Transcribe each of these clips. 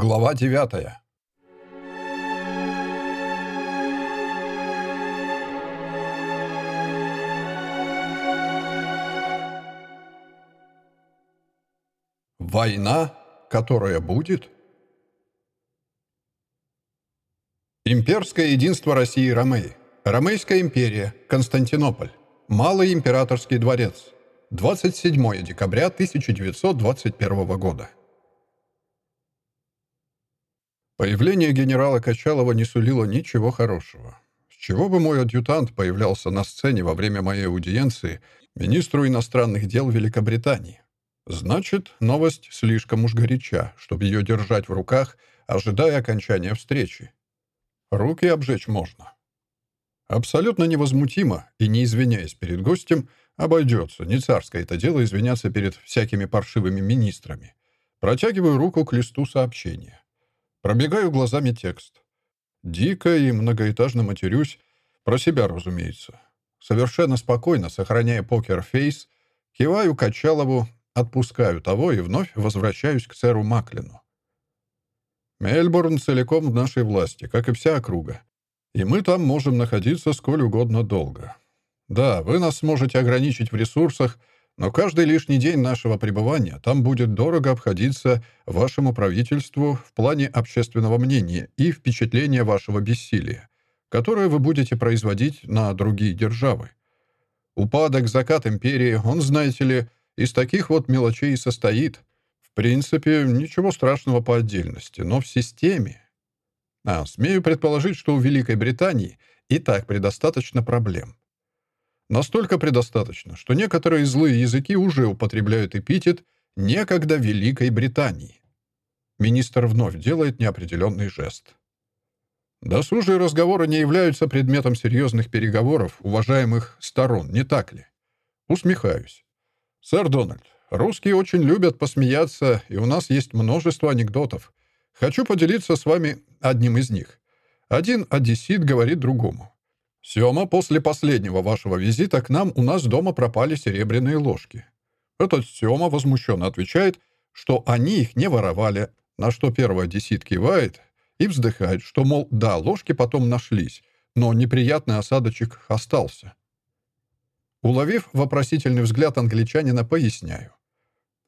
Глава 9. Война, которая будет? Имперское единство России и Ромеи. Ромейская империя. Константинополь. Малый императорский дворец. 27 декабря 1921 года. Появление генерала Качалова не сулило ничего хорошего. С чего бы мой адъютант появлялся на сцене во время моей аудиенции министру иностранных дел Великобритании? Значит, новость слишком уж горяча, чтобы ее держать в руках, ожидая окончания встречи. Руки обжечь можно. Абсолютно невозмутимо и не извиняясь перед гостем, обойдется, не царское это дело извиняться перед всякими паршивыми министрами. Протягиваю руку к листу сообщения. Пробегаю глазами текст. Дико и многоэтажно матерюсь, про себя, разумеется. Совершенно спокойно, сохраняя покер-фейс, киваю Качалову, отпускаю того и вновь возвращаюсь к сэру Маклину. Мельбурн целиком в нашей власти, как и вся округа. И мы там можем находиться сколь угодно долго. Да, вы нас сможете ограничить в ресурсах, но каждый лишний день нашего пребывания там будет дорого обходиться вашему правительству в плане общественного мнения и впечатления вашего бессилия, которое вы будете производить на другие державы. Упадок, закат империи, он, знаете ли, из таких вот мелочей и состоит. В принципе, ничего страшного по отдельности, но в системе. А, смею предположить, что у Великой Британии и так предостаточно проблем. Настолько предостаточно, что некоторые злые языки уже употребляют эпитет «некогда Великой Британии». Министр вновь делает неопределенный жест. Досужие разговоры не являются предметом серьезных переговоров уважаемых сторон, не так ли? Усмехаюсь. Сэр Дональд, русские очень любят посмеяться, и у нас есть множество анекдотов. Хочу поделиться с вами одним из них. Один одессит говорит другому. «Сема, после последнего вашего визита к нам у нас дома пропали серебряные ложки». Этот Сема возмущенно отвечает, что они их не воровали, на что первый одессит кивает и вздыхает, что, мол, да, ложки потом нашлись, но неприятный осадочек остался. Уловив вопросительный взгляд англичанина, поясняю.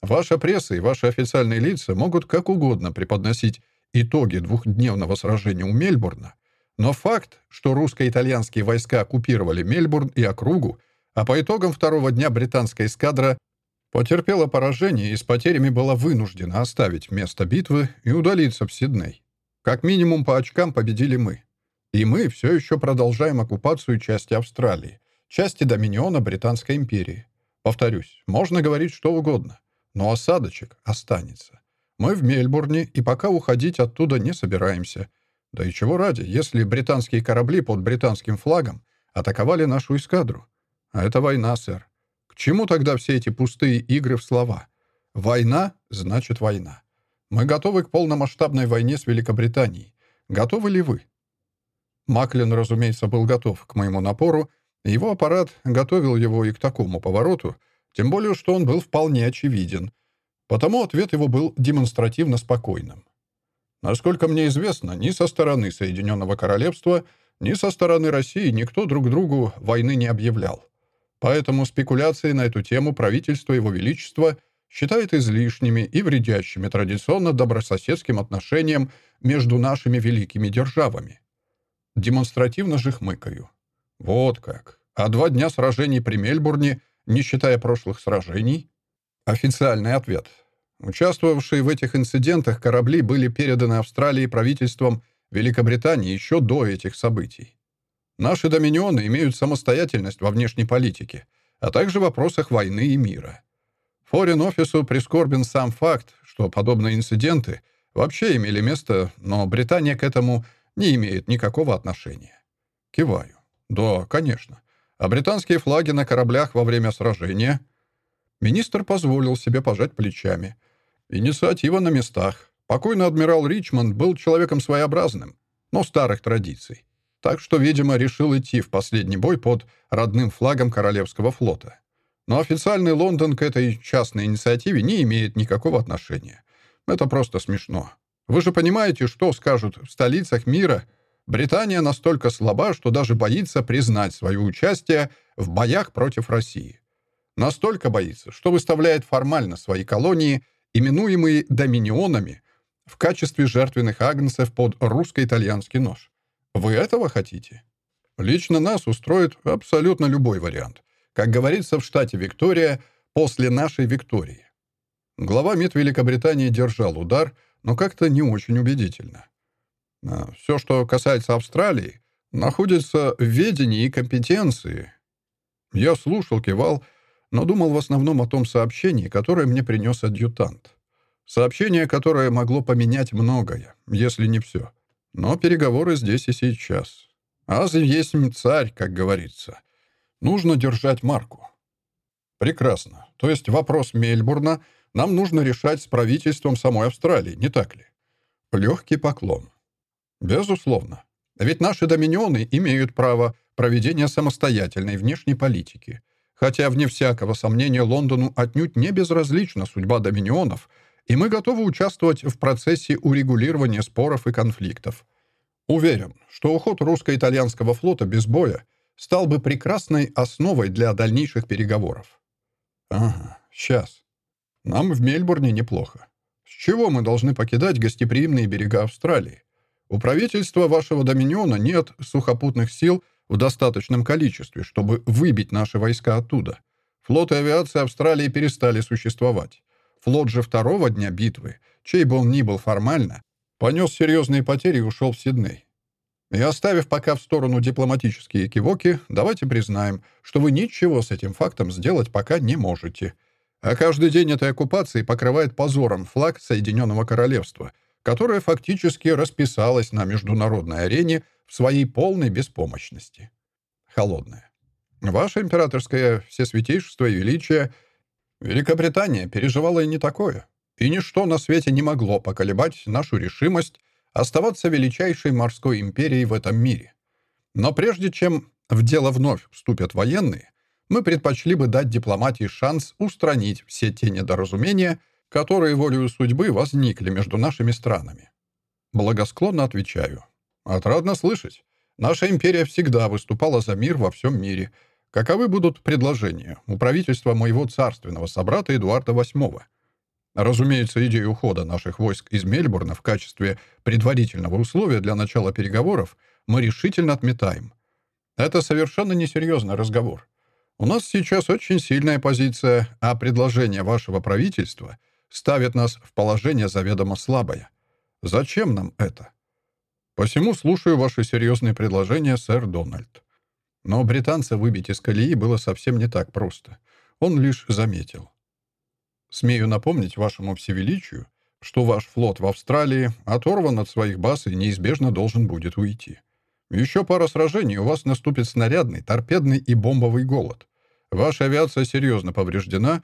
Ваша пресса и ваши официальные лица могут как угодно преподносить итоги двухдневного сражения у Мельбурна, но факт, что русско-итальянские войска оккупировали Мельбурн и округу, а по итогам второго дня британская эскадра потерпела поражение и с потерями была вынуждена оставить место битвы и удалиться в Сидней. Как минимум по очкам победили мы. И мы все еще продолжаем оккупацию части Австралии, части доминиона Британской империи. Повторюсь, можно говорить что угодно, но осадочек останется. Мы в Мельбурне и пока уходить оттуда не собираемся — да и чего ради, если британские корабли под британским флагом атаковали нашу эскадру? А это война, сэр. К чему тогда все эти пустые игры в слова? Война значит война. Мы готовы к полномасштабной войне с Великобританией. Готовы ли вы? Маклин, разумеется, был готов к моему напору, его аппарат готовил его и к такому повороту, тем более, что он был вполне очевиден. Потому ответ его был демонстративно спокойным. Насколько мне известно, ни со стороны Соединенного Королевства, ни со стороны России никто друг другу войны не объявлял. Поэтому спекуляции на эту тему правительство Его Величества считает излишними и вредящими традиционно добрососедским отношениям между нашими великими державами. Демонстративно же хмыкаю. Вот как. А два дня сражений при Мельбурне, не считая прошлых сражений? Официальный ответ. Участвовавшие в этих инцидентах корабли были переданы Австралии правительством Великобритании еще до этих событий. Наши доминионы имеют самостоятельность во внешней политике, а также в вопросах войны и мира. Форин-офису прискорбен сам факт, что подобные инциденты вообще имели место, но Британия к этому не имеет никакого отношения. Киваю. Да, конечно. А британские флаги на кораблях во время сражения? Министр позволил себе пожать плечами – Инициатива на местах. Покойный адмирал Ричмонд был человеком своеобразным, но старых традиций. Так что, видимо, решил идти в последний бой под родным флагом Королевского флота. Но официальный Лондон к этой частной инициативе не имеет никакого отношения. Это просто смешно. Вы же понимаете, что скажут в столицах мира? Британия настолько слаба, что даже боится признать свое участие в боях против России. Настолько боится, что выставляет формально свои колонии, именуемые доминионами, в качестве жертвенных агнцев под русско-итальянский нож. Вы этого хотите? Лично нас устроит абсолютно любой вариант. Как говорится в штате Виктория, после нашей Виктории. Глава МИД Великобритании держал удар — но как-то не очень убедительно. А Все, что касается Австралии, находится в ведении и компетенции. Я слушал, кивал, но думал в основном о том сообщении, которое мне принес адъютант. Сообщение, которое могло поменять многое, если не все. Но переговоры здесь и сейчас. Аз есть царь, как говорится. Нужно держать марку. Прекрасно. То есть вопрос Мельбурна — нам нужно решать с правительством самой Австралии, не так ли? Легкий поклон. Безусловно. Ведь наши доминионы имеют право проведения самостоятельной внешней политики. Хотя, вне всякого сомнения, Лондону отнюдь не безразлична судьба доминионов, и мы готовы участвовать в процессе урегулирования споров и конфликтов. Уверен, что уход русско-итальянского флота без боя стал бы прекрасной основой для дальнейших переговоров. Ага, сейчас. Нам в Мельбурне неплохо. С чего мы должны покидать гостеприимные берега Австралии? У правительства вашего доминиона нет сухопутных сил в достаточном количестве, чтобы выбить наши войска оттуда. Флот и авиация Австралии перестали существовать. Флот же второго дня битвы, чей бы он ни был формально, понес серьезные потери и ушел в Сидней. И оставив пока в сторону дипломатические кивоки, давайте признаем, что вы ничего с этим фактом сделать пока не можете — а каждый день этой оккупации покрывает позором флаг Соединенного Королевства, которое фактически расписалось на международной арене в своей полной беспомощности. Холодное. Ваше императорское всесвятейшество и величие Великобритания переживала и не такое, и ничто на свете не могло поколебать нашу решимость оставаться величайшей морской империей в этом мире. Но прежде чем в дело вновь вступят военные, мы предпочли бы дать дипломатии шанс устранить все те недоразумения, которые волею судьбы возникли между нашими странами. Благосклонно отвечаю. Отрадно слышать. Наша империя всегда выступала за мир во всем мире. Каковы будут предложения у правительства моего царственного собрата Эдуарда VIII? Разумеется, идею ухода наших войск из Мельбурна в качестве предварительного условия для начала переговоров мы решительно отметаем. Это совершенно несерьезный разговор. У нас сейчас очень сильная позиция, а предложение вашего правительства ставит нас в положение заведомо слабое. Зачем нам это? Посему слушаю ваши серьезные предложения, сэр Дональд. Но британца выбить из колеи было совсем не так просто. Он лишь заметил. Смею напомнить вашему всевеличию, что ваш флот в Австралии оторван от своих баз и неизбежно должен будет уйти. Еще пара сражений, у вас наступит снарядный, торпедный и бомбовый голод. Ваша авиация серьезно повреждена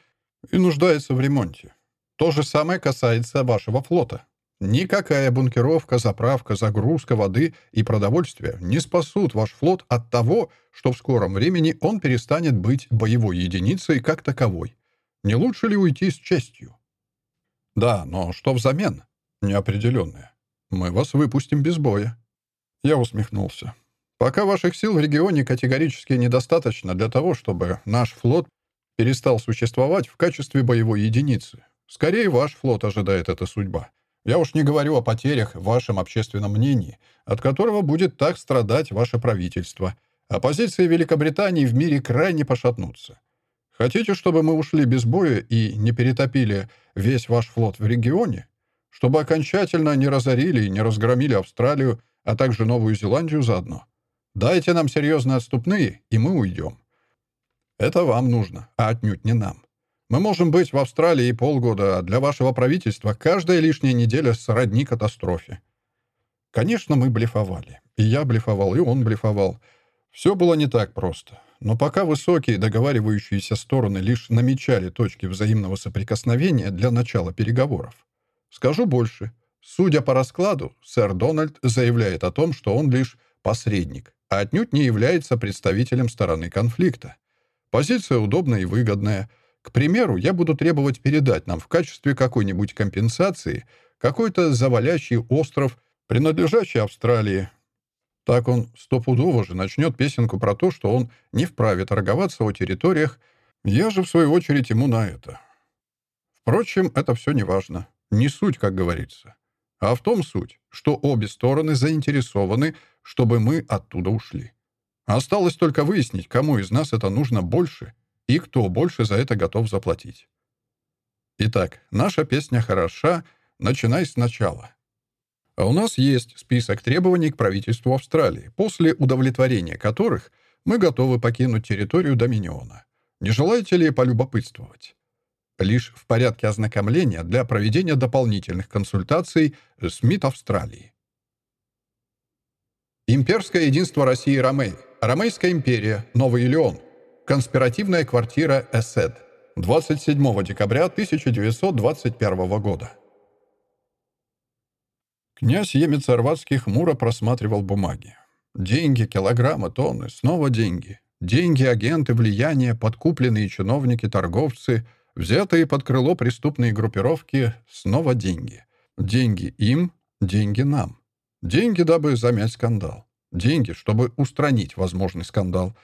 и нуждается в ремонте. То же самое касается вашего флота. Никакая бункеровка, заправка, загрузка воды и продовольствия не спасут ваш флот от того, что в скором времени он перестанет быть боевой единицей как таковой. Не лучше ли уйти с честью? Да, но что взамен? Неопределенное. Мы вас выпустим без боя. Я усмехнулся. Пока ваших сил в регионе категорически недостаточно для того, чтобы наш флот перестал существовать в качестве боевой единицы. Скорее, ваш флот ожидает эта судьба. Я уж не говорю о потерях в вашем общественном мнении, от которого будет так страдать ваше правительство, а позиции Великобритании в мире крайне пошатнутся. Хотите, чтобы мы ушли без боя и не перетопили весь ваш флот в регионе? Чтобы окончательно не разорили и не разгромили Австралию, а также Новую Зеландию заодно? Дайте нам серьезные отступные, и мы уйдем. Это вам нужно, а отнюдь не нам. Мы можем быть в Австралии полгода, а для вашего правительства каждая лишняя неделя сродни катастрофе. Конечно, мы блефовали. И я блефовал, и он блефовал. Все было не так просто. Но пока высокие договаривающиеся стороны лишь намечали точки взаимного соприкосновения для начала переговоров. Скажу больше. Судя по раскладу, сэр Дональд заявляет о том, что он лишь посредник а отнюдь не является представителем стороны конфликта. Позиция удобная и выгодная. К примеру, я буду требовать передать нам в качестве какой-нибудь компенсации какой-то завалящий остров, принадлежащий Австралии. Так он стопудово же начнет песенку про то, что он не вправе торговаться о территориях, я же, в свою очередь, ему на это. Впрочем, это все не важно. Не суть, как говорится. А в том суть, что обе стороны заинтересованы, чтобы мы оттуда ушли. Осталось только выяснить, кому из нас это нужно больше и кто больше за это готов заплатить. Итак, наша песня хороша, начинай сначала. А у нас есть список требований к правительству Австралии, после удовлетворения которых мы готовы покинуть территорию Доминиона. Не желаете ли полюбопытствовать? Лишь в порядке ознакомления для проведения дополнительных консультаций с МИД Австралии. Имперское единство России Ромей. Ромейская империя. Новый Илеон. Конспиративная квартира Эсед. 27 декабря 1921 года. Князь Емец-Орватский хмуро просматривал бумаги. Деньги, килограммы, тонны, снова деньги. Деньги, агенты, влияние, подкупленные чиновники, торговцы, взятые под крыло преступные группировки, снова деньги. Деньги им, деньги нам. Деньги, дабы замять скандал. Деньги, чтобы устранить возможный скандал.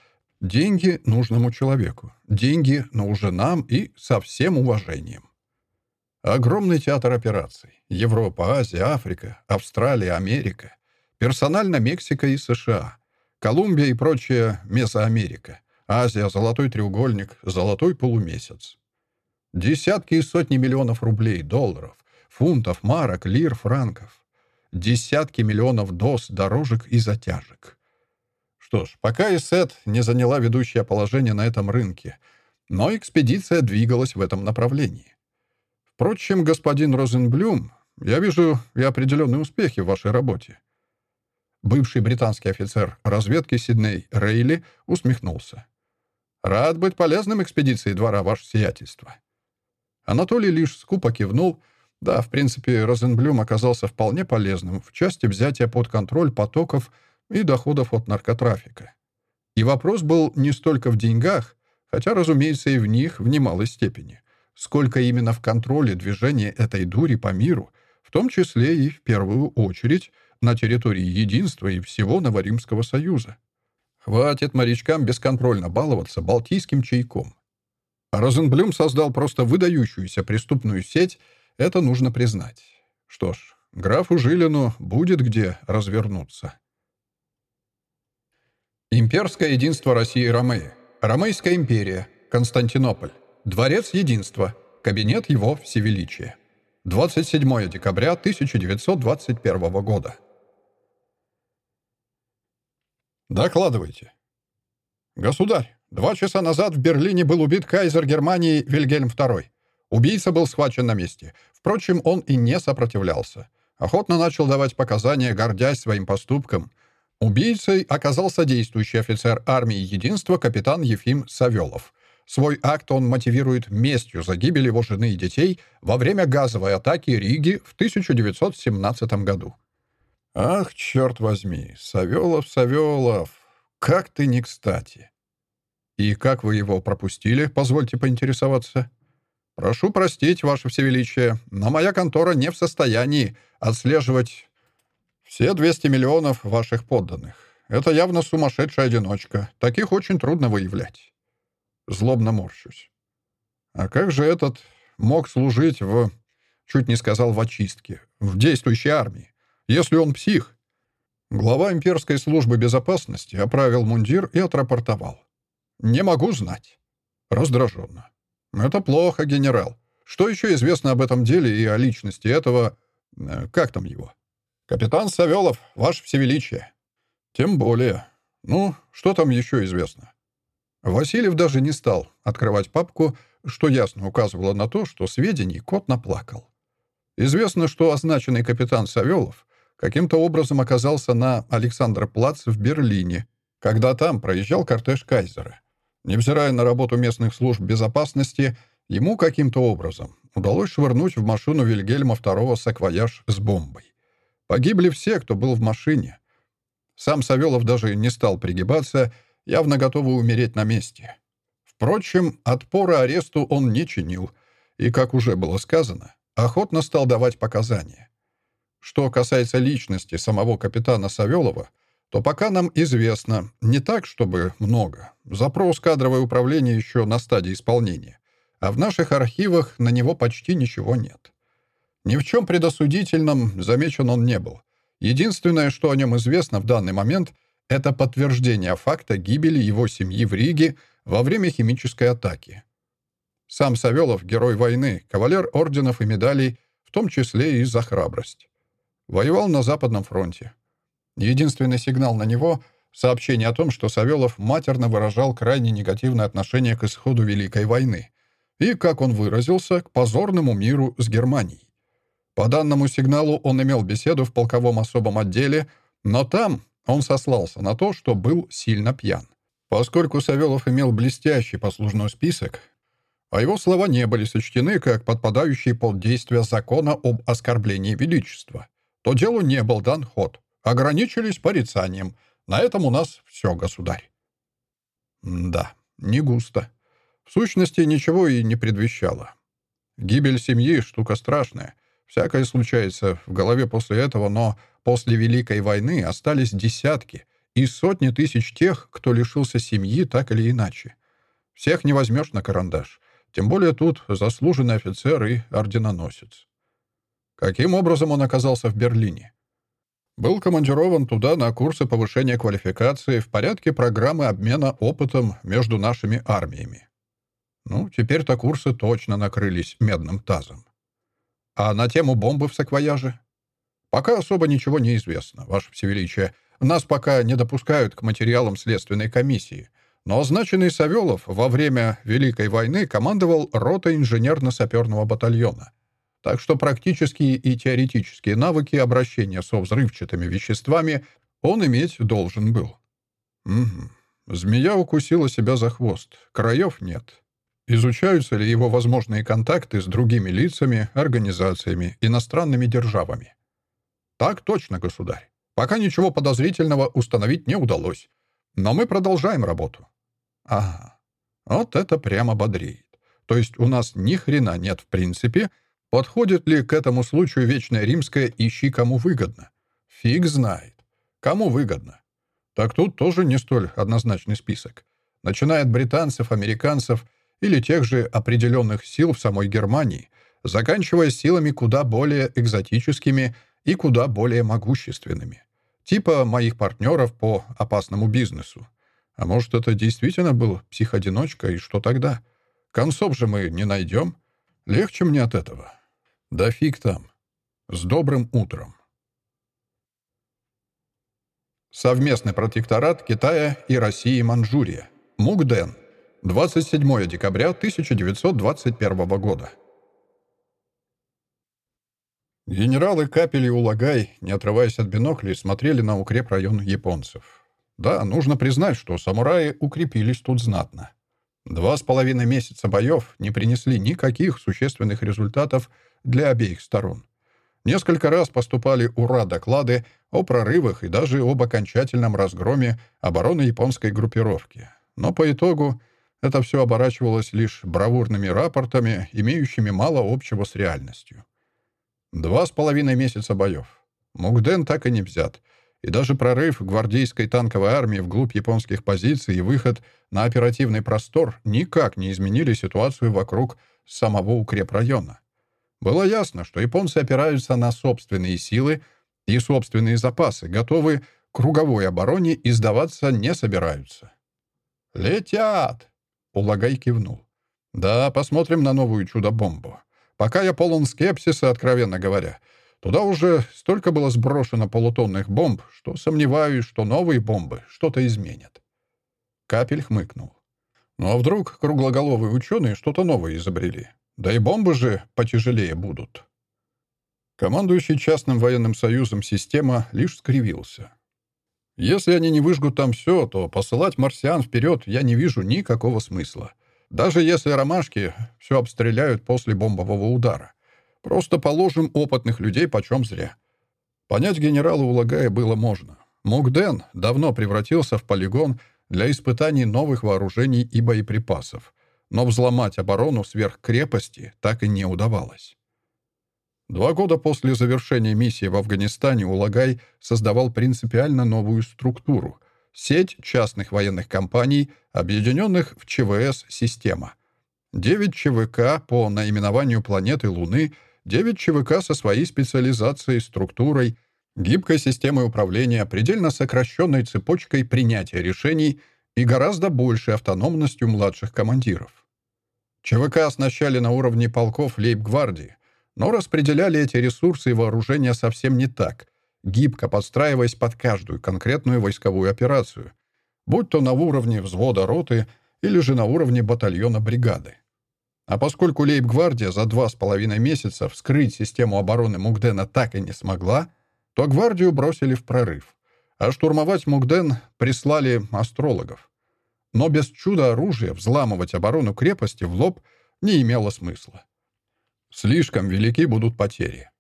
Деньги нужному человеку. Деньги, но уже нам и со всем уважением. Огромный театр операций. Европа, Азия, Африка, Австралия, Америка. Персонально Мексика и США. Колумбия и прочая Месоамерика. Азия, Золотой треугольник, Золотой полумесяц. Десятки и сотни миллионов рублей, долларов, фунтов, марок, лир, франков. Десятки миллионов доз, дорожек и затяжек. Что ж, пока Исет не заняла ведущее положение на этом рынке, но экспедиция двигалась в этом направлении. Впрочем, господин Розенблюм, я вижу и определенные успехи в вашей работе. Бывший британский офицер разведки Сидней Рейли усмехнулся. «Рад быть полезным экспедиции двора, ваше сиятельство». Анатолий лишь скупо кивнул. Да, в принципе, Розенблюм оказался вполне полезным в части взятия под контроль потоков и доходов от наркотрафика. И вопрос был не столько в деньгах, хотя, разумеется, и в них в немалой степени, сколько именно в контроле движения этой дури по миру, в том числе и, в первую очередь, на территории единства и всего Новоримского Союза. Хватит морячкам бесконтрольно баловаться балтийским чайком. Розенблюм создал просто выдающуюся преступную сеть, это нужно признать. Что ж, графу Жилину будет где развернуться. Имперское единство России и Ромеи. Ромейская империя. Константинополь. Дворец единства. Кабинет его всевеличия. 27 декабря 1921 года. «Докладывайте». «Государь, два часа назад в Берлине был убит кайзер Германии Вильгельм II. Убийца был схвачен на месте. Впрочем, он и не сопротивлялся. Охотно начал давать показания, гордясь своим поступком. Убийцей оказался действующий офицер армии Единства капитан Ефим Савелов. Свой акт он мотивирует местью за гибель его жены и детей во время газовой атаки Риги в 1917 году. «Ах, черт возьми, Савелов, Савелов, как ты не кстати!» «И как вы его пропустили, позвольте поинтересоваться?» «Прошу простить, Ваше Всевеличие, но моя контора не в состоянии отслеживать все 200 миллионов ваших подданных. Это явно сумасшедшая одиночка. Таких очень трудно выявлять». Злобно морщусь. «А как же этот мог служить в...» Чуть не сказал в очистке. «В действующей армии если он псих. Глава имперской службы безопасности оправил мундир и отрапортовал. «Не могу знать». Раздраженно. «Это плохо, генерал. Что еще известно об этом деле и о личности этого... Э, как там его?» «Капитан Савелов, ваше всевеличие». «Тем более. Ну, что там еще известно?» Васильев даже не стал открывать папку, что ясно указывало на то, что сведений кот наплакал. Известно, что означенный капитан Савелов каким-то образом оказался на Александр-Плац в Берлине, когда там проезжал кортеж Кайзера. Невзирая на работу местных служб безопасности, ему каким-то образом удалось швырнуть в машину Вильгельма II саквояж с бомбой. Погибли все, кто был в машине. Сам Савелов даже не стал пригибаться, явно готовый умереть на месте. Впрочем, отпора аресту он не чинил, и, как уже было сказано, охотно стал давать показания. Что касается личности самого капитана Савелова, то пока нам известно не так, чтобы много. Запрос кадровое управление еще на стадии исполнения. А в наших архивах на него почти ничего нет. Ни в чем предосудительном замечен он не был. Единственное, что о нем известно в данный момент, это подтверждение факта гибели его семьи в Риге во время химической атаки. Сам Савелов — герой войны, кавалер орденов и медалей, в том числе и за храбрость. Воевал на Западном фронте. Единственный сигнал на него — сообщение о том, что Савелов матерно выражал крайне негативное отношение к исходу Великой войны и, как он выразился, к позорному миру с Германией. По данному сигналу он имел беседу в полковом особом отделе, но там он сослался на то, что был сильно пьян. Поскольку Савелов имел блестящий послужной список, а его слова не были сочтены как подпадающие под действие закона об оскорблении величества, то делу не был дан ход. Ограничились порицанием. На этом у нас все, государь. да, не густо. В сущности, ничего и не предвещало. Гибель семьи — штука страшная. Всякое случается в голове после этого, но после Великой войны остались десятки и сотни тысяч тех, кто лишился семьи так или иначе. Всех не возьмешь на карандаш. Тем более тут заслуженный офицер и орденоносец. Каким образом он оказался в Берлине? Был командирован туда на курсы повышения квалификации в порядке программы обмена опытом между нашими армиями. Ну, теперь-то курсы точно накрылись медным тазом. А на тему бомбы в саквояже? Пока особо ничего не известно, Ваше Всевеличие. Нас пока не допускают к материалам следственной комиссии. Но означенный Савелов во время Великой войны командовал ротой инженерно-саперного батальона — так что практические и теоретические навыки обращения со взрывчатыми веществами он иметь должен был. Угу. Змея укусила себя за хвост. Краев нет. Изучаются ли его возможные контакты с другими лицами, организациями, иностранными державами? Так точно, государь. Пока ничего подозрительного установить не удалось. Но мы продолжаем работу. Ага. Вот это прямо бодрит. То есть у нас ни хрена нет в принципе, Подходит ли к этому случаю вечное римское «ищи, кому выгодно»? Фиг знает. Кому выгодно? Так тут тоже не столь однозначный список. Начиная от британцев, американцев или тех же определенных сил в самой Германии, заканчивая силами куда более экзотическими и куда более могущественными. Типа моих партнеров по опасному бизнесу. А может, это действительно был психодиночка, и что тогда? Концов же мы не найдем. Легче мне от этого. Да фиг там. С добрым утром. Совместный протекторат Китая и России Манчжурия. Мугден. 27 декабря 1921 года. Генералы Капель и Улагай, не отрываясь от биноклей, смотрели на укрепрайон японцев. Да, нужно признать, что самураи укрепились тут знатно. Два с половиной месяца боев не принесли никаких существенных результатов для обеих сторон. Несколько раз поступали ура-доклады о прорывах и даже об окончательном разгроме обороны японской группировки. Но по итогу это все оборачивалось лишь бравурными рапортами, имеющими мало общего с реальностью. Два с половиной месяца боев. Мугден так и не взят — и даже прорыв гвардейской танковой армии вглубь японских позиций и выход на оперативный простор никак не изменили ситуацию вокруг самого укрепрайона. Было ясно, что японцы опираются на собственные силы и собственные запасы, готовы к круговой обороне и сдаваться не собираются. «Летят!» — Улагай кивнул. «Да, посмотрим на новую чудо-бомбу. Пока я полон скепсиса, откровенно говоря. Туда уже столько было сброшено полутонных бомб, что сомневаюсь, что новые бомбы что-то изменят. Капель хмыкнул. Ну а вдруг круглоголовые ученые что-то новое изобрели? Да и бомбы же потяжелее будут. Командующий частным военным союзом система лишь скривился. Если они не выжгут там все, то посылать марсиан вперед я не вижу никакого смысла. Даже если ромашки все обстреляют после бомбового удара. Просто положим опытных людей почем зря. Понять генерала Улагая было можно. Мугден давно превратился в полигон для испытаний новых вооружений и боеприпасов, но взломать оборону сверхкрепости так и не удавалось. Два года после завершения миссии в Афганистане Улагай создавал принципиально новую структуру — сеть частных военных компаний, объединенных в ЧВС-система. Девять ЧВК по наименованию планеты Луны, девять ЧВК со своей специализацией, структурой, гибкой системой управления, предельно сокращенной цепочкой принятия решений и гораздо большей автономностью младших командиров. ЧВК оснащали на уровне полков лейб-гвардии, но распределяли эти ресурсы и вооружения совсем не так, гибко подстраиваясь под каждую конкретную войсковую операцию, будь то на уровне взвода роты или же на уровне батальона бригады. А поскольку лейб-гвардия за два с половиной месяца вскрыть систему обороны Мугдена так и не смогла, то гвардию бросили в прорыв, а штурмовать Мугден прислали астрологов. Но без чуда оружия взламывать оборону крепости в лоб не имело смысла. Слишком велики будут потери.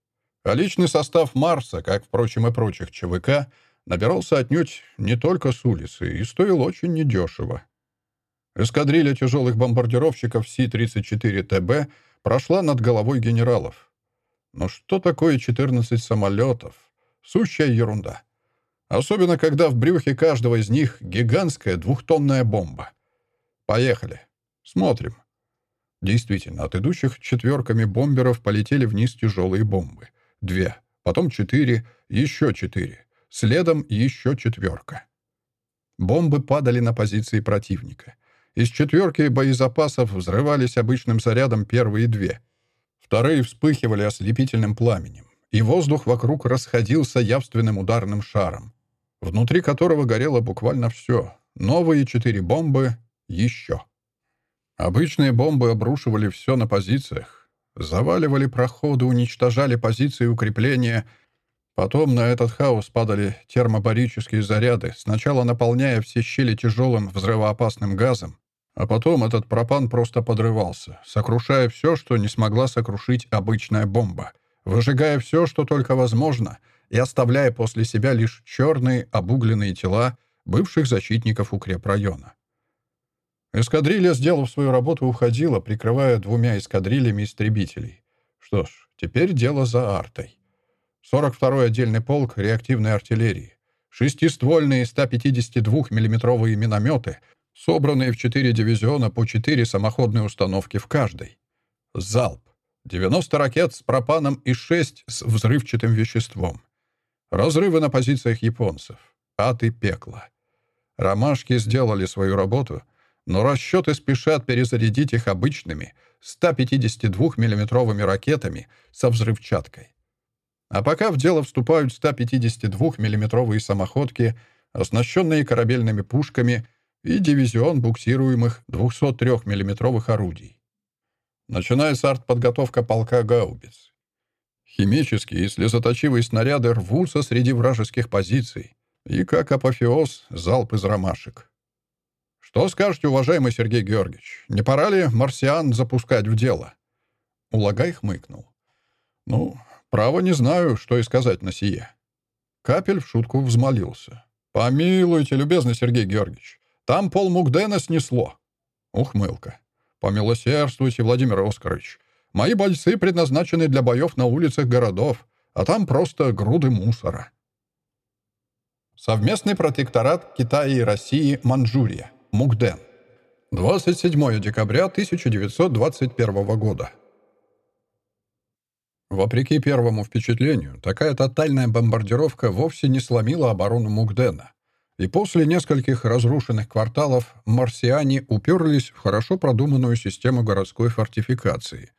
А личный состав Марса, как, впрочем, и прочих ЧВК, набирался отнюдь не только с улицы и стоил очень недешево. Эскадрилья тяжелых бомбардировщиков Си-34ТБ прошла над головой генералов. Но что такое 14 самолетов? Сущая ерунда. Особенно, когда в брюхе каждого из них гигантская двухтонная бомба. Поехали. Смотрим. Действительно, от идущих четверками бомберов полетели вниз тяжелые бомбы. Две, потом четыре, еще четыре. Следом еще четверка. Бомбы падали на позиции противника. Из четверки боезапасов взрывались обычным зарядом первые две. Вторые вспыхивали ослепительным пламенем, и воздух вокруг расходился явственным ударным шаром, внутри которого горело буквально все. Новые четыре бомбы — еще. Обычные бомбы обрушивали все на позициях, заваливали проходы, уничтожали позиции укрепления. Потом на этот хаос падали термобарические заряды, сначала наполняя все щели тяжелым взрывоопасным газом, а потом этот пропан просто подрывался, сокрушая все, что не смогла сокрушить обычная бомба, выжигая все, что только возможно, и оставляя после себя лишь черные обугленные тела бывших защитников укрепрайона. Эскадрилья, сделав свою работу, уходила, прикрывая двумя эскадрильями истребителей. Что ж, теперь дело за артой. 42-й отдельный полк реактивной артиллерии. Шестиствольные 152 миллиметровые минометы, собранные в четыре дивизиона по четыре самоходные установки в каждой. Залп. 90 ракет с пропаном и 6 с взрывчатым веществом. Разрывы на позициях японцев. Ад и пекло. Ромашки сделали свою работу — но расчеты спешат перезарядить их обычными 152 миллиметровыми ракетами со взрывчаткой. А пока в дело вступают 152 миллиметровые самоходки, оснащенные корабельными пушками и дивизион буксируемых 203 миллиметровых орудий. Начинается артподготовка полка гаубиц. Химические и слезоточивые снаряды рвутся среди вражеских позиций, и, как апофеоз, залп из ромашек. «Что скажете, уважаемый Сергей Георгиевич? Не пора ли марсиан запускать в дело?» Улагай хмыкнул. «Ну, право не знаю, что и сказать на сие». Капель в шутку взмолился. «Помилуйте, любезный Сергей Георгиевич, там пол Мугдена снесло». Ухмылка. «Помилосердствуйте, Владимир Оскарович. Мои бойцы предназначены для боев на улицах городов, а там просто груды мусора». Совместный протекторат Китая и России Манчжурия. Мугден. 27 декабря 1921 года. Вопреки первому впечатлению, такая тотальная бомбардировка вовсе не сломила оборону Мугдена. И после нескольких разрушенных кварталов марсиане уперлись в хорошо продуманную систему городской фортификации,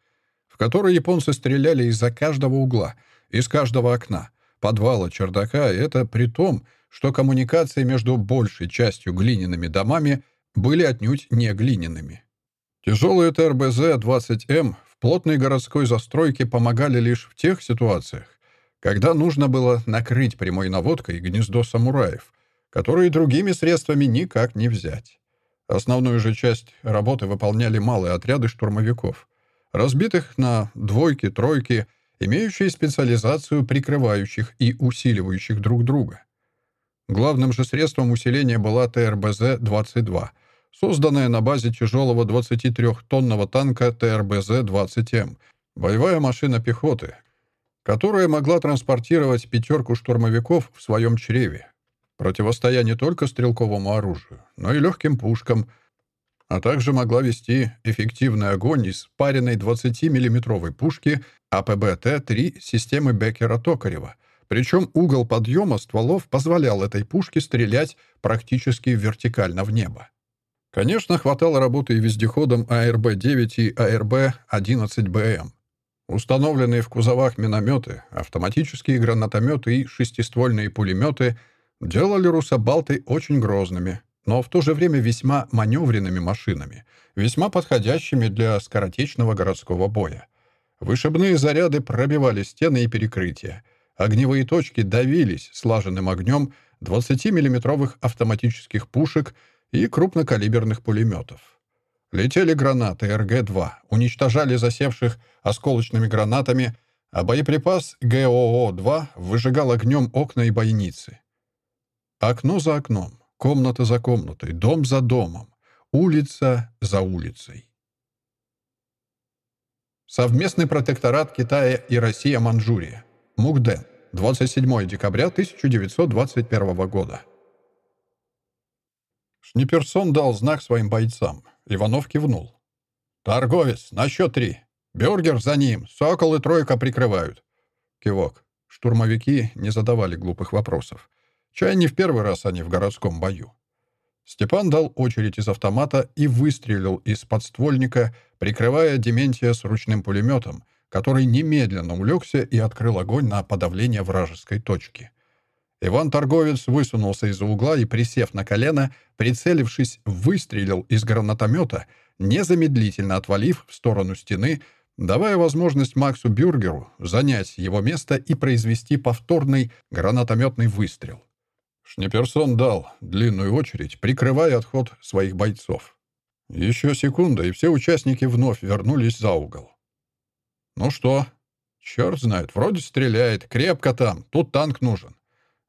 в которой японцы стреляли из-за каждого угла, из каждого окна, подвала, чердака, и это при том, что коммуникации между большей частью глиняными домами были отнюдь не глиняными. Тяжелые ТРБЗ-20М в плотной городской застройке помогали лишь в тех ситуациях, когда нужно было накрыть прямой наводкой гнездо самураев, которые другими средствами никак не взять. Основную же часть работы выполняли малые отряды штурмовиков, разбитых на двойки, тройки, имеющие специализацию прикрывающих и усиливающих друг друга. Главным же средством усиления была ТРБЗ-22, созданная на базе тяжелого 23-тонного танка ТРБЗ-20М, боевая машина пехоты, которая могла транспортировать пятерку штурмовиков в своем чреве, противостоя не только стрелковому оружию, но и легким пушкам, а также могла вести эффективный огонь из паренной 20 миллиметровой пушки АПБ-Т-3 системы Беккера-Токарева, причем угол подъема стволов позволял этой пушке стрелять практически вертикально в небо. Конечно, хватало работы и вездеходам АРБ-9 и АРБ-11БМ. Установленные в кузовах минометы, автоматические гранатометы и шестиствольные пулеметы делали руссобалты очень грозными, но в то же время весьма маневренными машинами, весьма подходящими для скоротечного городского боя. Вышибные заряды пробивали стены и перекрытия. Огневые точки давились слаженным огнем 20-миллиметровых автоматических пушек и крупнокалиберных пулеметов. Летели гранаты РГ-2, уничтожали засевших осколочными гранатами, а боеприпас ГОО-2 выжигал огнем окна и бойницы. Окно за окном, комната за комнатой, дом за домом, улица за улицей. Совместный протекторат Китая и Россия-Манчжурия. Мукден. 27 декабря 1921 года. Шниперсон дал знак своим бойцам. Иванов кивнул. «Торговец, на счет три. Бюргер за ним. Сокол и Тройка прикрывают». Кивок. Штурмовики не задавали глупых вопросов. Чай не в первый раз они в городском бою. Степан дал очередь из автомата и выстрелил из подствольника, прикрывая Дементия с ручным пулеметом, который немедленно улегся и открыл огонь на подавление вражеской точки. Иван-торговец высунулся из-за угла и, присев на колено, прицелившись, выстрелил из гранатомета, незамедлительно отвалив в сторону стены, давая возможность Максу Бюргеру занять его место и произвести повторный гранатометный выстрел. Шнеперсон дал длинную очередь, прикрывая отход своих бойцов. Еще секунда, и все участники вновь вернулись за угол. «Ну что?» «Черт знает, вроде стреляет. Крепко там. Тут танк нужен.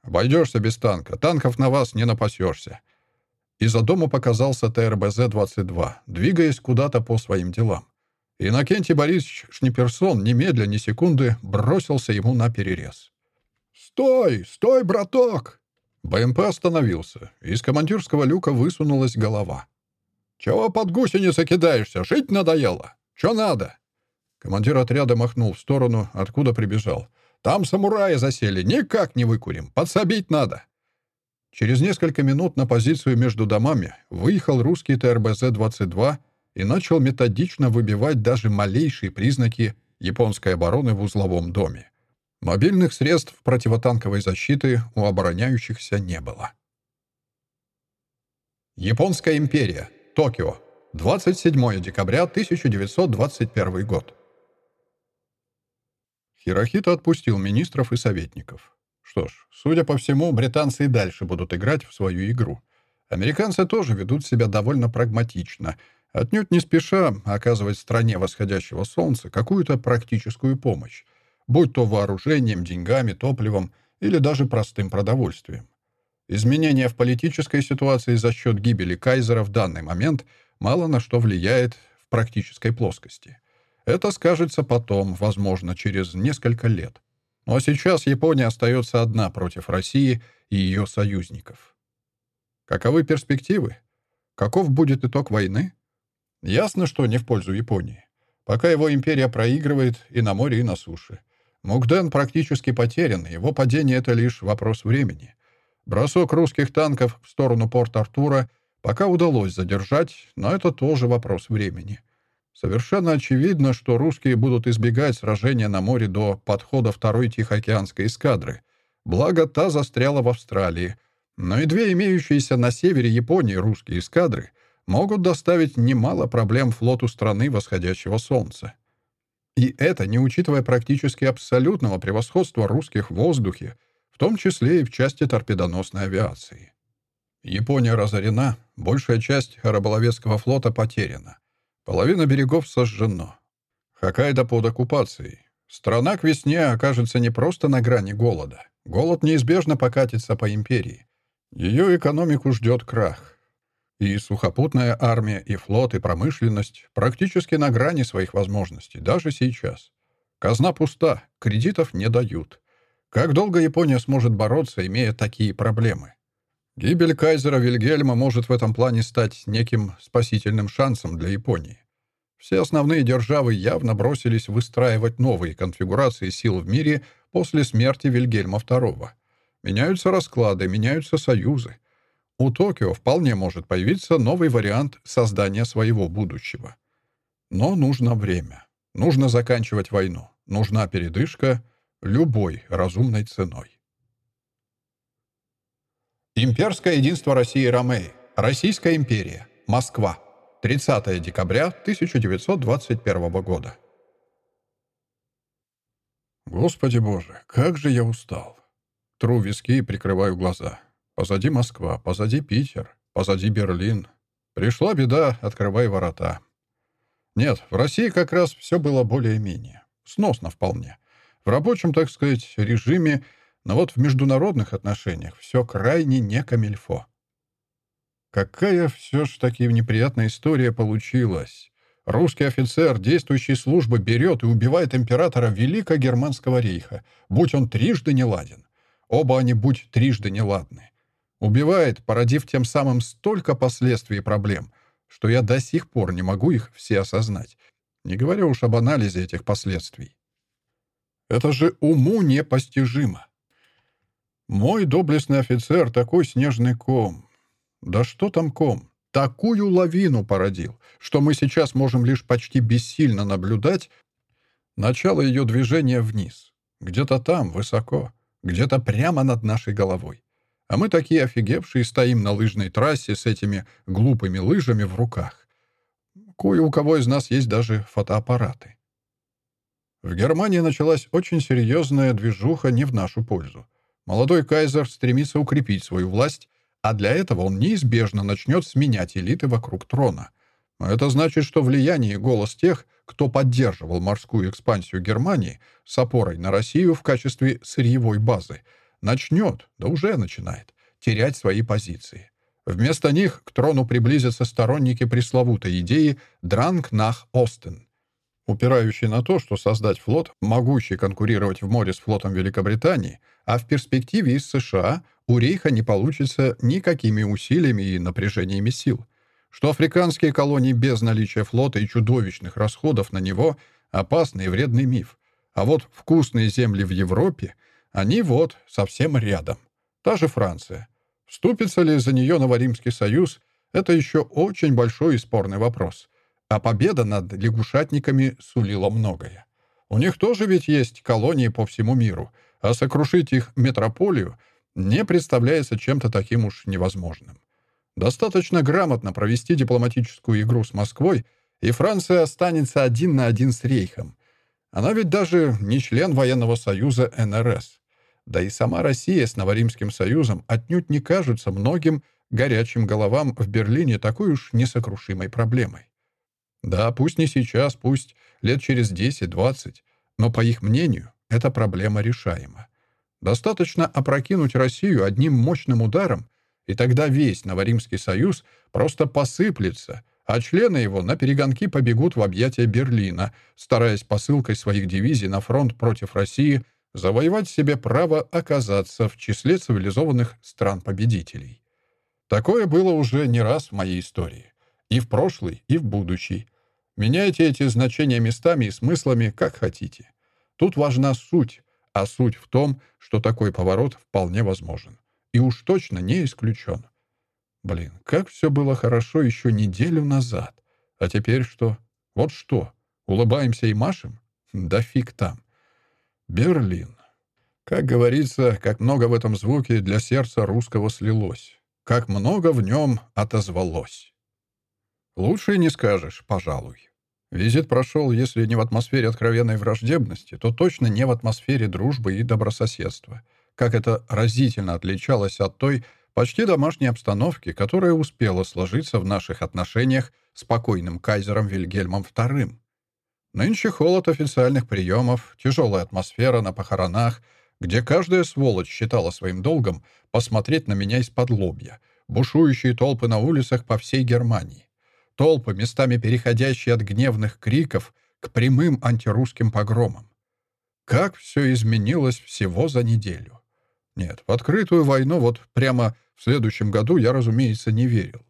Обойдешься без танка. Танков на вас не напасешься». Из-за дома показался ТРБЗ-22, двигаясь куда-то по своим делам. Иннокентий Борисович Шниперсон немедля ни секунды бросился ему на перерез. «Стой! Стой, браток!» БМП остановился. Из командирского люка высунулась голова. «Чего под гусеницы кидаешься? Жить надоело? Чё надо?» Командир отряда махнул в сторону, откуда прибежал. «Там самураи засели, никак не выкурим. Подсобить надо». Через несколько минут на позицию между домами выехал русский ТРБЗ-22 и начал методично выбивать даже малейшие признаки японской обороны в узловом доме. Мобильных средств противотанковой защиты у обороняющихся не было. Японская империя. Токио. 27 декабря 1921 год. Хирохита отпустил министров и советников. Что ж, судя по всему, британцы и дальше будут играть в свою игру. Американцы тоже ведут себя довольно прагматично, отнюдь не спеша оказывать стране восходящего солнца какую-то практическую помощь будь то вооружением, деньгами, топливом или даже простым продовольствием. Изменение в политической ситуации за счет гибели Кайзера в данный момент мало на что влияет в практической плоскости. Это скажется потом, возможно, через несколько лет. Но сейчас Япония остается одна против России и ее союзников. Каковы перспективы? Каков будет итог войны? Ясно, что не в пользу Японии. Пока его империя проигрывает и на море, и на суше. Мукден практически потерян, его падение — это лишь вопрос времени. Бросок русских танков в сторону Порт-Артура пока удалось задержать, но это тоже вопрос времени. Совершенно очевидно, что русские будут избегать сражения на море до подхода второй Тихоокеанской эскадры. Благо, та застряла в Австралии. Но и две имеющиеся на севере Японии русские эскадры могут доставить немало проблем флоту страны восходящего солнца. И это не учитывая практически абсолютного превосходства русских в воздухе, в том числе и в части торпедоносной авиации. Япония разорена, большая часть рыболовецкого флота потеряна. Половина берегов сожжено. Хоккайдо под оккупацией. Страна к весне окажется не просто на грани голода. Голод неизбежно покатится по империи. Ее экономику ждет крах. И сухопутная армия, и флот, и промышленность практически на грани своих возможностей, даже сейчас. Казна пуста, кредитов не дают. Как долго Япония сможет бороться, имея такие проблемы? Гибель кайзера Вильгельма может в этом плане стать неким спасительным шансом для Японии. Все основные державы явно бросились выстраивать новые конфигурации сил в мире после смерти Вильгельма II. Меняются расклады, меняются союзы. У Токио вполне может появиться новый вариант создания своего будущего. Но нужно время. Нужно заканчивать войну. Нужна передышка любой разумной ценой. Имперское единство России Ромеи. Российская империя. Москва. 30 декабря 1921 года. Господи боже, как же я устал. Тру виски и прикрываю глаза. Позади Москва, позади Питер, позади Берлин. Пришла беда, открывай ворота. Нет, в России как раз все было более-менее. Сносно вполне. В рабочем, так сказать, режиме, но вот в международных отношениях все крайне не камильфо. Какая все ж таки неприятная история получилась. Русский офицер действующей службы берет и убивает императора Великого Германского рейха, будь он трижды неладен. Оба они будь трижды неладны. Убивает, породив тем самым столько последствий и проблем, что я до сих пор не могу их все осознать, не говоря уж об анализе этих последствий. Это же уму непостижимо. Мой доблестный офицер такой снежный ком. Да что там ком? Такую лавину породил, что мы сейчас можем лишь почти бессильно наблюдать начало ее движения вниз. Где-то там, высоко, где-то прямо над нашей головой. А мы такие офигевшие стоим на лыжной трассе с этими глупыми лыжами в руках. Кое у кого из нас есть даже фотоаппараты. В Германии началась очень серьезная движуха не в нашу пользу. Молодой кайзер стремится укрепить свою власть, а для этого он неизбежно начнет сменять элиты вокруг трона. Это значит, что влияние и голос тех, кто поддерживал морскую экспансию Германии с опорой на Россию в качестве сырьевой базы, начнет, да уже начинает, терять свои позиции. Вместо них к трону приблизятся сторонники пресловутой идеи «Дранг нах Остен», упирающий на то, что создать флот, могущий конкурировать в море с флотом Великобритании, а в перспективе из США у Рейха не получится никакими усилиями и напряжениями сил, что африканские колонии без наличия флота и чудовищных расходов на него — опасный и вредный миф. А вот вкусные земли в Европе, они вот совсем рядом. Та же Франция. Вступится ли за нее Новоримский союз — это еще очень большой и спорный вопрос — а победа над лягушатниками сулила многое. У них тоже ведь есть колонии по всему миру, а сокрушить их метрополию не представляется чем-то таким уж невозможным. Достаточно грамотно провести дипломатическую игру с Москвой, и Франция останется один на один с Рейхом. Она ведь даже не член военного союза НРС. Да и сама Россия с Новоримским союзом отнюдь не кажутся многим горячим головам в Берлине такой уж несокрушимой проблемой. Да, пусть не сейчас, пусть лет через 10-20, но, по их мнению, эта проблема решаема. Достаточно опрокинуть Россию одним мощным ударом, и тогда весь Новоримский союз просто посыплется, а члены его на перегонки побегут в объятия Берлина, стараясь посылкой своих дивизий на фронт против России завоевать себе право оказаться в числе цивилизованных стран-победителей. Такое было уже не раз в моей истории. И в прошлый, и в будущий. Меняйте эти значения местами и смыслами, как хотите. Тут важна суть, а суть в том, что такой поворот вполне возможен. И уж точно не исключен. Блин, как все было хорошо еще неделю назад. А теперь что? Вот что? Улыбаемся и машем? Да фиг там. Берлин. Как говорится, как много в этом звуке для сердца русского слилось. Как много в нем отозвалось. Лучше не скажешь, пожалуй. Визит прошел, если не в атмосфере откровенной враждебности, то точно не в атмосфере дружбы и добрососедства. Как это разительно отличалось от той почти домашней обстановки, которая успела сложиться в наших отношениях с покойным кайзером Вильгельмом II. Нынче холод официальных приемов, тяжелая атмосфера на похоронах, где каждая сволочь считала своим долгом посмотреть на меня из-под лобья, бушующие толпы на улицах по всей Германии. Толпы, местами переходящие от гневных криков к прямым антирусским погромам. Как все изменилось всего за неделю. Нет, в открытую войну вот прямо в следующем году я, разумеется, не верил.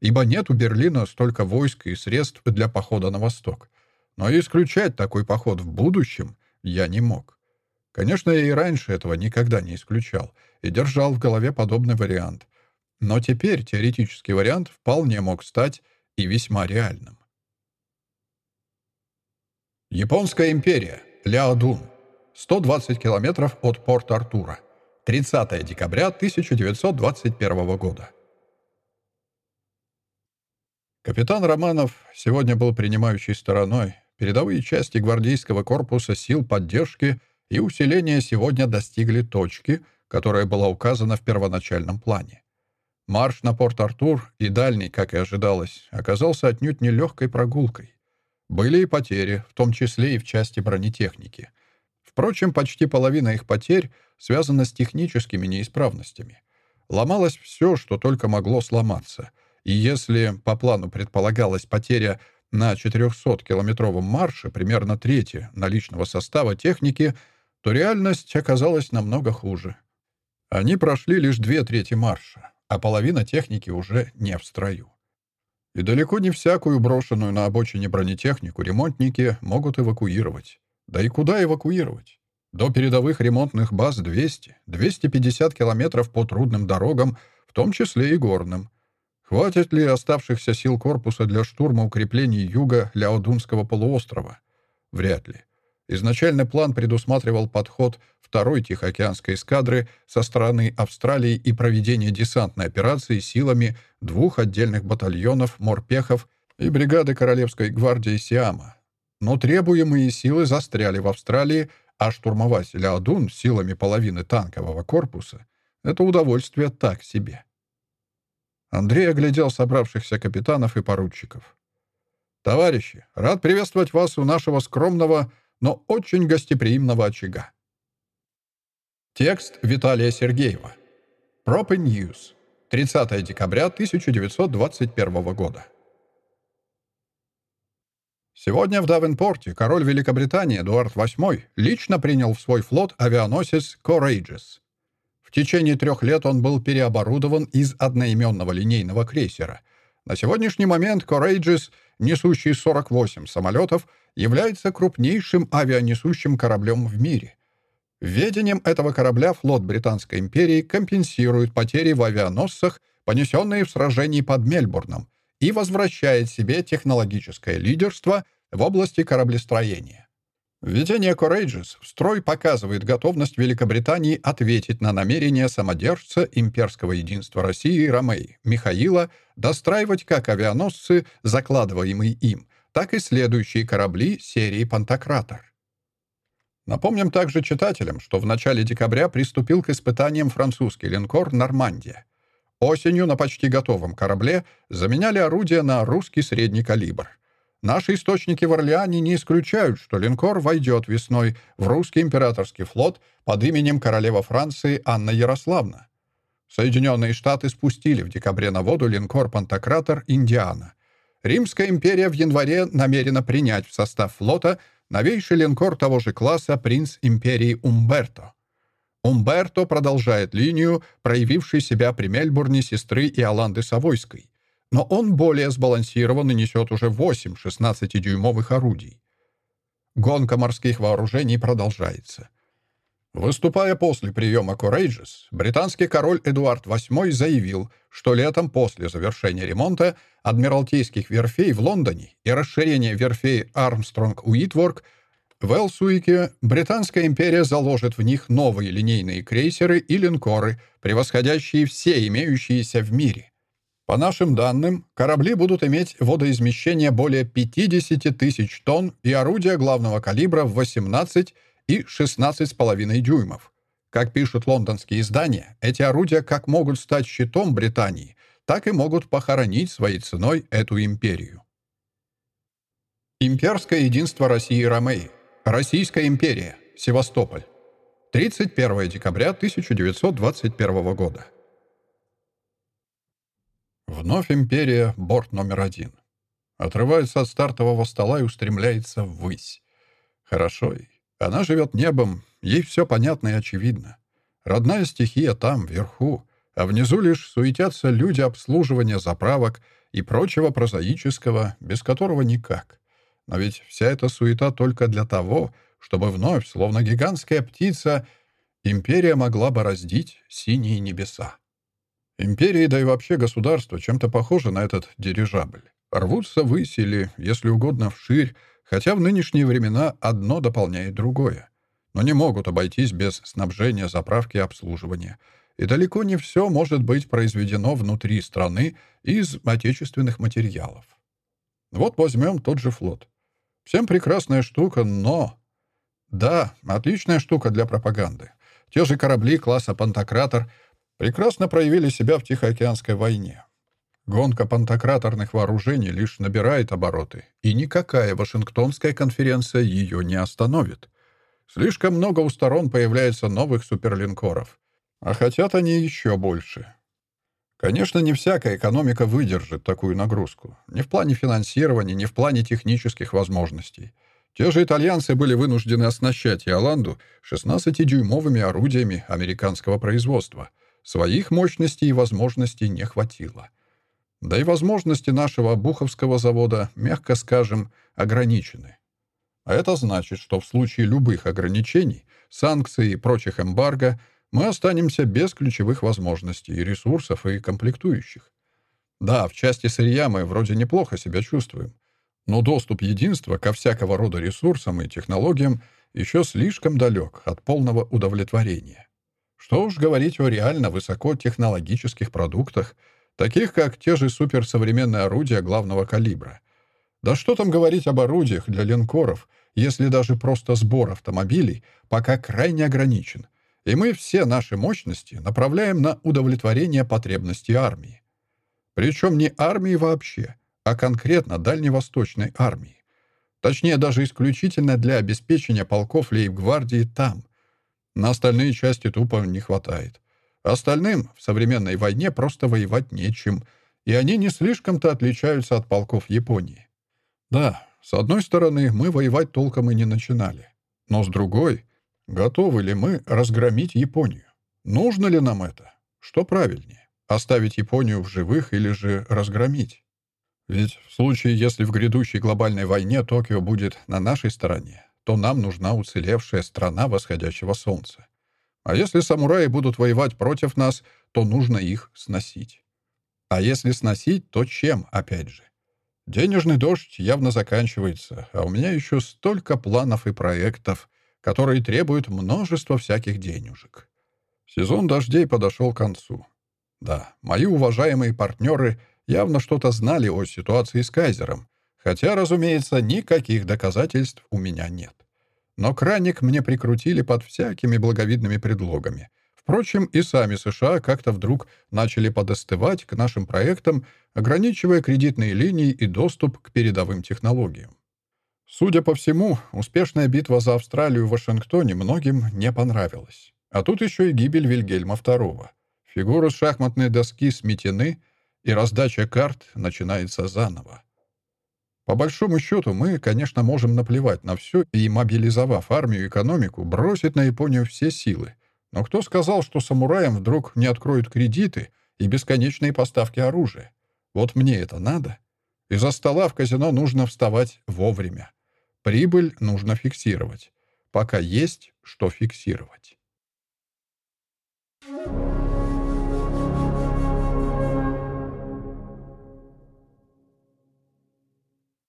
Ибо нет у Берлина столько войск и средств для похода на восток. Но исключать такой поход в будущем я не мог. Конечно, я и раньше этого никогда не исключал и держал в голове подобный вариант. Но теперь теоретический вариант вполне мог стать и весьма реальным. Японская империя. Ляодун. 120 километров от Порт-Артура. 30 декабря 1921 года. Капитан Романов сегодня был принимающей стороной. Передовые части гвардейского корпуса сил поддержки и усиления сегодня достигли точки, которая была указана в первоначальном плане. Марш на Порт-Артур и дальний, как и ожидалось, оказался отнюдь не легкой прогулкой. Были и потери, в том числе и в части бронетехники. Впрочем, почти половина их потерь связана с техническими неисправностями. Ломалось все, что только могло сломаться. И если по плану предполагалась потеря на 400-километровом марше, примерно трети наличного состава техники, то реальность оказалась намного хуже. Они прошли лишь две трети марша, а половина техники уже не в строю. И далеко не всякую брошенную на обочине бронетехнику ремонтники могут эвакуировать. Да и куда эвакуировать? До передовых ремонтных баз 200, 250 километров по трудным дорогам, в том числе и горным. Хватит ли оставшихся сил корпуса для штурма укреплений юга Ляодунского полуострова? Вряд ли. Изначальный план предусматривал подход второй Тихоокеанской эскадры со стороны Австралии и проведение десантной операции силами двух отдельных батальонов морпехов и бригады Королевской гвардии Сиама. Но требуемые силы застряли в Австралии, а штурмовать Ляодун силами половины танкового корпуса — это удовольствие так себе. Андрей оглядел собравшихся капитанов и поручиков. «Товарищи, рад приветствовать вас у нашего скромного, но очень гостеприимного очага». Текст Виталия Сергеева. Пропы News. 30 декабря 1921 года. Сегодня в Давенпорте король Великобритании Эдуард VIII лично принял в свой флот авианосец Courageous. В течение трех лет он был переоборудован из одноименного линейного крейсера. На сегодняшний момент Courageous, несущий 48 самолетов, является крупнейшим авианесущим кораблем в мире. Введением этого корабля флот Британской империи компенсирует потери в авианосцах, понесенные в сражении под Мельбурном, и возвращает себе технологическое лидерство в области кораблестроения. Введение Courageous в строй показывает готовность Великобритании ответить на намерение самодержца имперского единства России Ромеи Михаила достраивать как авианосцы, закладываемые им, так и следующие корабли серии «Пантократор». Напомним также читателям, что в начале декабря приступил к испытаниям французский линкор «Нормандия». Осенью на почти готовом корабле заменяли орудия на русский средний калибр. Наши источники в Орлеане не исключают, что линкор войдет весной в русский императорский флот под именем королева Франции Анна Ярославна. Соединенные Штаты спустили в декабре на воду линкор «Пантократор» «Индиана». Римская империя в январе намерена принять в состав флота новейший линкор того же класса «Принц империи Умберто». Умберто продолжает линию, проявившей себя при Мельбурне сестры Иоланды Савойской. Но он более сбалансирован и несет уже 8 16-дюймовых орудий. Гонка морских вооружений продолжается. Выступая после приема Courageous, британский король Эдуард VIII заявил, что летом после завершения ремонта адмиралтейских верфей в Лондоне и расширения верфей Армстронг-Уитворк – в Элсуике Британская империя заложит в них новые линейные крейсеры и линкоры, превосходящие все имеющиеся в мире. По нашим данным, корабли будут иметь водоизмещение более 50 тысяч тонн и орудия главного калибра в 18 и 16,5 дюймов. Как пишут лондонские издания, эти орудия как могут стать щитом Британии, так и могут похоронить своей ценой эту империю. Имперское единство России и Ромеи. Российская империя. Севастополь. 31 декабря 1921 года. Вновь империя, борт номер один. Отрывается от стартового стола и устремляется ввысь. Хорошо. Она живет небом, ей все понятно и очевидно. Родная стихия там, вверху, а внизу лишь суетятся люди обслуживания заправок и прочего прозаического, без которого никак. Но ведь вся эта суета только для того, чтобы вновь, словно гигантская птица, империя могла бороздить синие небеса. Империи, да и вообще государство, чем-то похоже на этот дирижабль. Рвутся ввысь или, если угодно, вширь, хотя в нынешние времена одно дополняет другое. Но не могут обойтись без снабжения, заправки и обслуживания. И далеко не все может быть произведено внутри страны из отечественных материалов. Вот возьмем тот же флот. Всем прекрасная штука, но да, отличная штука для пропаганды. Те же корабли класса «Пантократор» прекрасно проявили себя в Тихоокеанской войне. Гонка пантократорных вооружений лишь набирает обороты, и никакая Вашингтонская конференция ее не остановит. Слишком много у сторон появляется новых суперлинкоров, а хотят они еще больше. Конечно, не всякая экономика выдержит такую нагрузку. Ни в плане финансирования, ни в плане технических возможностей. Те же итальянцы были вынуждены оснащать Иоланду 16-дюймовыми орудиями американского производства. Своих мощностей и возможностей не хватило. Да и возможности нашего Буховского завода, мягко скажем, ограничены. А это значит, что в случае любых ограничений, санкций и прочих эмбарго мы останемся без ключевых возможностей, ресурсов и комплектующих. Да, в части сырья мы вроде неплохо себя чувствуем. Но доступ единства ко всякого рода ресурсам и технологиям еще слишком далек от полного удовлетворения. Что уж говорить о реально высокотехнологических продуктах, таких как те же суперсовременные орудия главного калибра. Да что там говорить об орудиях для линкоров, если даже просто сбор автомобилей пока крайне ограничен, и мы все наши мощности направляем на удовлетворение потребностей армии. Причем не армии вообще, а конкретно Дальневосточной армии. Точнее, даже исключительно для обеспечения полков лейб-гвардии там. На остальные части тупо не хватает. Остальным в современной войне просто воевать нечем, и они не слишком-то отличаются от полков Японии. Да, с одной стороны, мы воевать толком и не начинали. Но с другой, готовы ли мы разгромить Японию? Нужно ли нам это? Что правильнее? Оставить Японию в живых или же разгромить? Ведь в случае, если в грядущей глобальной войне Токио будет на нашей стороне, то нам нужна уцелевшая страна восходящего солнца. А если самураи будут воевать против нас, то нужно их сносить. А если сносить, то чем, опять же? Денежный дождь явно заканчивается, а у меня еще столько планов и проектов, которые требуют множества всяких денежек. Сезон дождей подошел к концу. Да, мои уважаемые партнеры явно что-то знали о ситуации с Кайзером, хотя, разумеется, никаких доказательств у меня нет. Но краник мне прикрутили под всякими благовидными предлогами. Впрочем, и сами США как-то вдруг начали подостывать к нашим проектам, ограничивая кредитные линии и доступ к передовым технологиям. Судя по всему, успешная битва за Австралию в Вашингтоне многим не понравилась. А тут еще и гибель Вильгельма II. Фигуры с шахматной доски сметены, и раздача карт начинается заново. По большому счету, мы, конечно, можем наплевать на все и, мобилизовав армию и экономику, бросить на Японию все силы. Но кто сказал, что самураям вдруг не откроют кредиты и бесконечные поставки оружия? Вот мне это надо. Из-за стола в казино нужно вставать вовремя. Прибыль нужно фиксировать. Пока есть что фиксировать.